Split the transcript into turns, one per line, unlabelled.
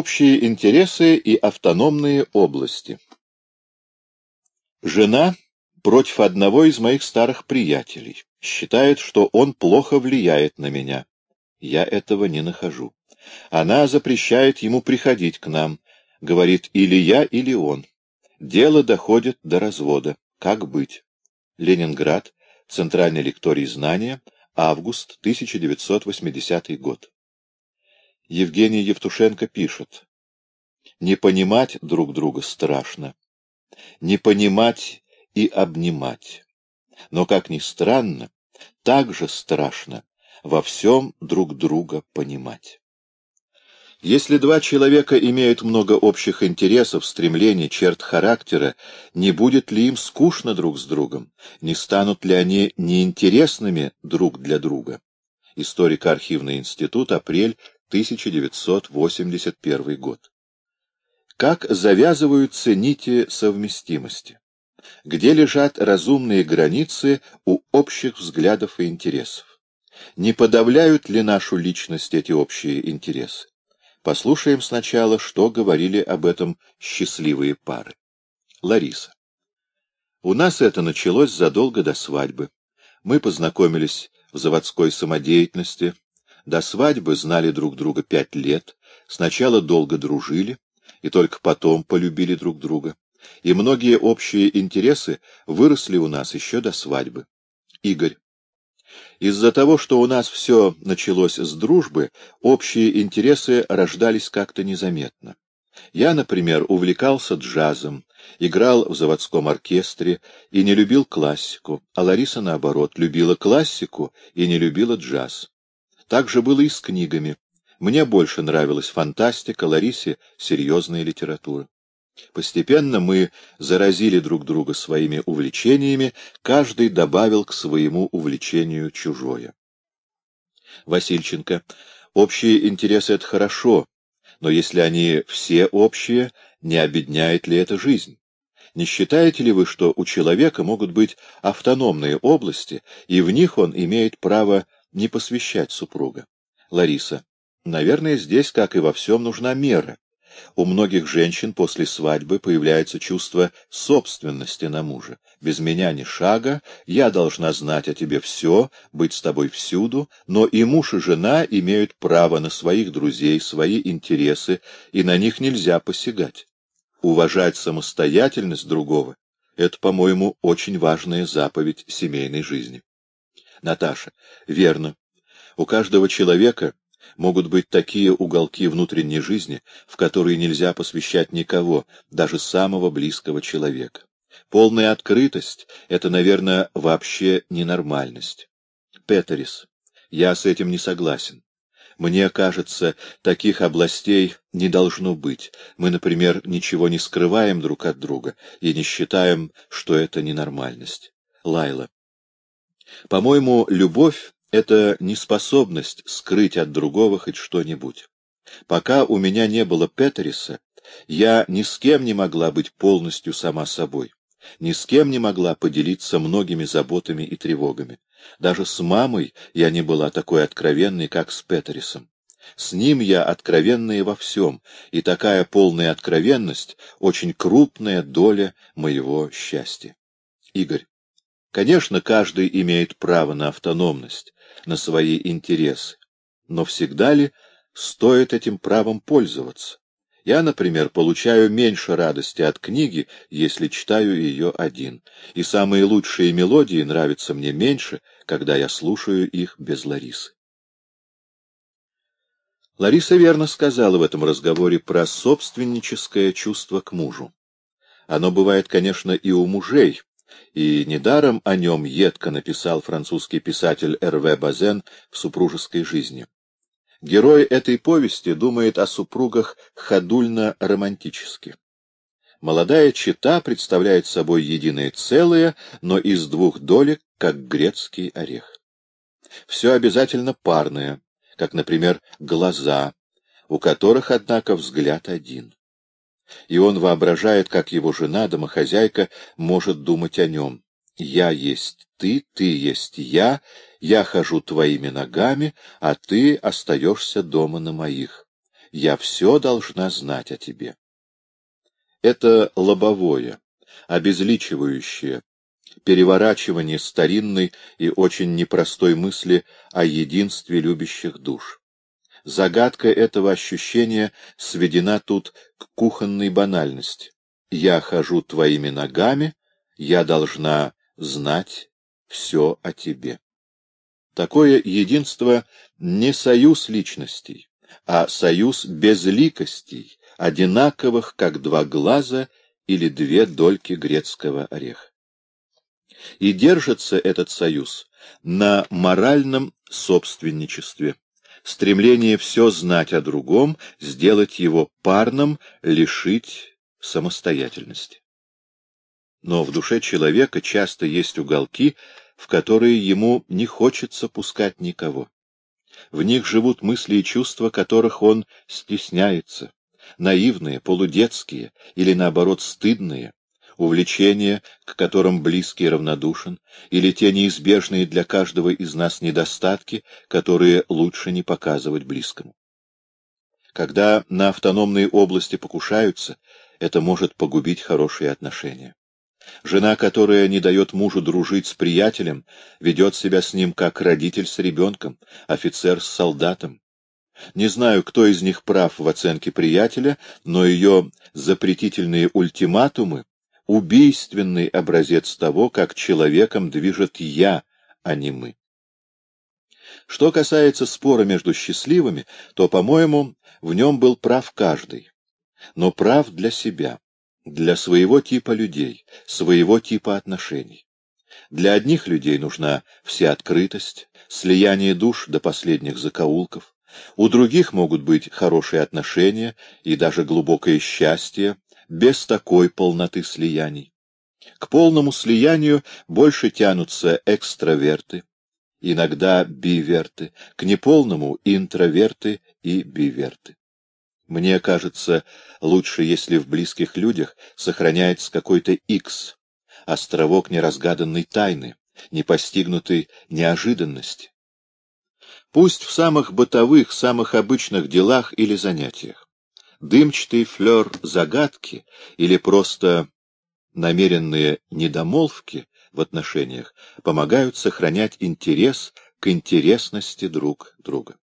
Общие интересы и автономные области. Жена против одного из моих старых приятелей. Считает, что он плохо влияет на меня. Я этого не нахожу. Она запрещает ему приходить к нам. Говорит, или я, или он. Дело доходит до развода. Как быть? Ленинград. Центральный лекторий знания. Август 1980 год. Евгений Евтушенко пишет. Не понимать друг друга страшно. Не понимать и обнимать. Но, как ни странно, так же страшно во всем друг друга понимать. Если два человека имеют много общих интересов, стремлений, черт характера, не будет ли им скучно друг с другом? Не станут ли они неинтересными друг для друга? Историко-архивный институт, апрель 1981 год. Как завязываются нити совместимости? Где лежат разумные границы у общих взглядов и интересов? Не подавляют ли нашу личность эти общие интересы? Послушаем сначала, что говорили об этом счастливые пары. Лариса. У нас это началось задолго до свадьбы. Мы познакомились в заводской самодеятельности, до свадьбы знали друг друга пять лет, сначала долго дружили, и только потом полюбили друг друга. И многие общие интересы выросли у нас еще до свадьбы. Игорь. Из-за того, что у нас все началось с дружбы, общие интересы рождались как-то незаметно. Я, например, увлекался джазом, играл в заводском оркестре и не любил классику, а Лариса, наоборот, любила классику и не любила джаз. Так же было и с книгами. Мне больше нравилась фантастика, Ларисе — серьезная литература. Постепенно мы заразили друг друга своими увлечениями, каждый добавил к своему увлечению чужое. Васильченко. Общие интересы — это хорошо, но если они все общие, не обедняет ли это жизнь? Не считаете ли вы, что у человека могут быть автономные области, и в них он имеет право не посвящать супруга. Лариса. Наверное, здесь, как и во всем, нужна мера. У многих женщин после свадьбы появляется чувство собственности на мужа. Без меня ни шага, я должна знать о тебе все, быть с тобой всюду, но и муж, и жена имеют право на своих друзей, свои интересы, и на них нельзя посягать. Уважать самостоятельность другого — это, по-моему, очень важная заповедь семейной жизни. Наташа. Верно. У каждого человека могут быть такие уголки внутренней жизни, в которые нельзя посвящать никого, даже самого близкого человека. Полная открытость — это, наверное, вообще ненормальность. Петерис. Я с этим не согласен. Мне кажется, таких областей не должно быть. Мы, например, ничего не скрываем друг от друга и не считаем, что это ненормальность. Лайла. По-моему, любовь — это неспособность скрыть от другого хоть что-нибудь. Пока у меня не было Петериса, я ни с кем не могла быть полностью сама собой, ни с кем не могла поделиться многими заботами и тревогами. Даже с мамой я не была такой откровенной, как с Петерисом. С ним я откровенная во всем, и такая полная откровенность — очень крупная доля моего счастья. Игорь. Конечно, каждый имеет право на автономность, на свои интересы. Но всегда ли стоит этим правом пользоваться? Я, например, получаю меньше радости от книги, если читаю ее один, и самые лучшие мелодии нравятся мне меньше, когда я слушаю их без Ларисы. Лариса верно сказала в этом разговоре про собственническое чувство к мужу. Оно бывает, конечно, и у мужей, и недаром о нем едко написал французский писатель Р.В. Базен в «Супружеской жизни». Герой этой повести думает о супругах ходульно-романтически. Молодая чита представляет собой единое целое, но из двух долек, как грецкий орех. Все обязательно парное, как, например, глаза, у которых, однако, взгляд один и он воображает, как его жена, домохозяйка, может думать о нем. «Я есть ты, ты есть я, я хожу твоими ногами, а ты остаешься дома на моих». я все должна знать о тебе. Это лобовое, обезличивающее, переворачивание старинной и очень непростой мысли о единстве любящих душ. Загадка этого ощущения сведена тут к кухонной банальности. Я хожу твоими ногами, я должна знать все о тебе. Такое единство не союз личностей, а союз безликостей, одинаковых, как два глаза или две дольки грецкого ореха. И держится этот союз на моральном собственничестве, стремлении все знать о другом, сделать его парным, лишить самостоятельности. Но в душе человека часто есть уголки, в которые ему не хочется пускать никого. В них живут мысли и чувства, которых он стесняется, наивные, полудетские или, наоборот, стыдные, увлечения, к которым близкий равнодушен, или те неизбежные для каждого из нас недостатки, которые лучше не показывать близкому. Когда на автономные области покушаются, это может погубить хорошие отношения. Жена, которая не дает мужу дружить с приятелем, ведет себя с ним как родитель с ребенком, офицер с солдатом. Не знаю, кто из них прав в оценке приятеля, но ее запретительные ультиматумы — убийственный образец того, как человеком движет «я», а не «мы». Что касается спора между счастливыми, то, по-моему, в нем был прав каждый, но прав для себя для своего типа людей, своего типа отношений. Для одних людей нужна вся открытость, слияние душ до последних закоулков. У других могут быть хорошие отношения и даже глубокое счастье без такой полноты слияний. К полному слиянию больше тянутся экстраверты, иногда биверты, к неполному — интроверты и биверты. Мне кажется, лучше, если в близких людях сохраняется какой-то X, островок неразгаданной тайны, непостигнутой неожиданности. Пусть в самых бытовых, самых обычных делах или занятиях. Дымчатый флер загадки или просто намеренные недомолвки в отношениях помогают сохранять интерес к интересности друг друга.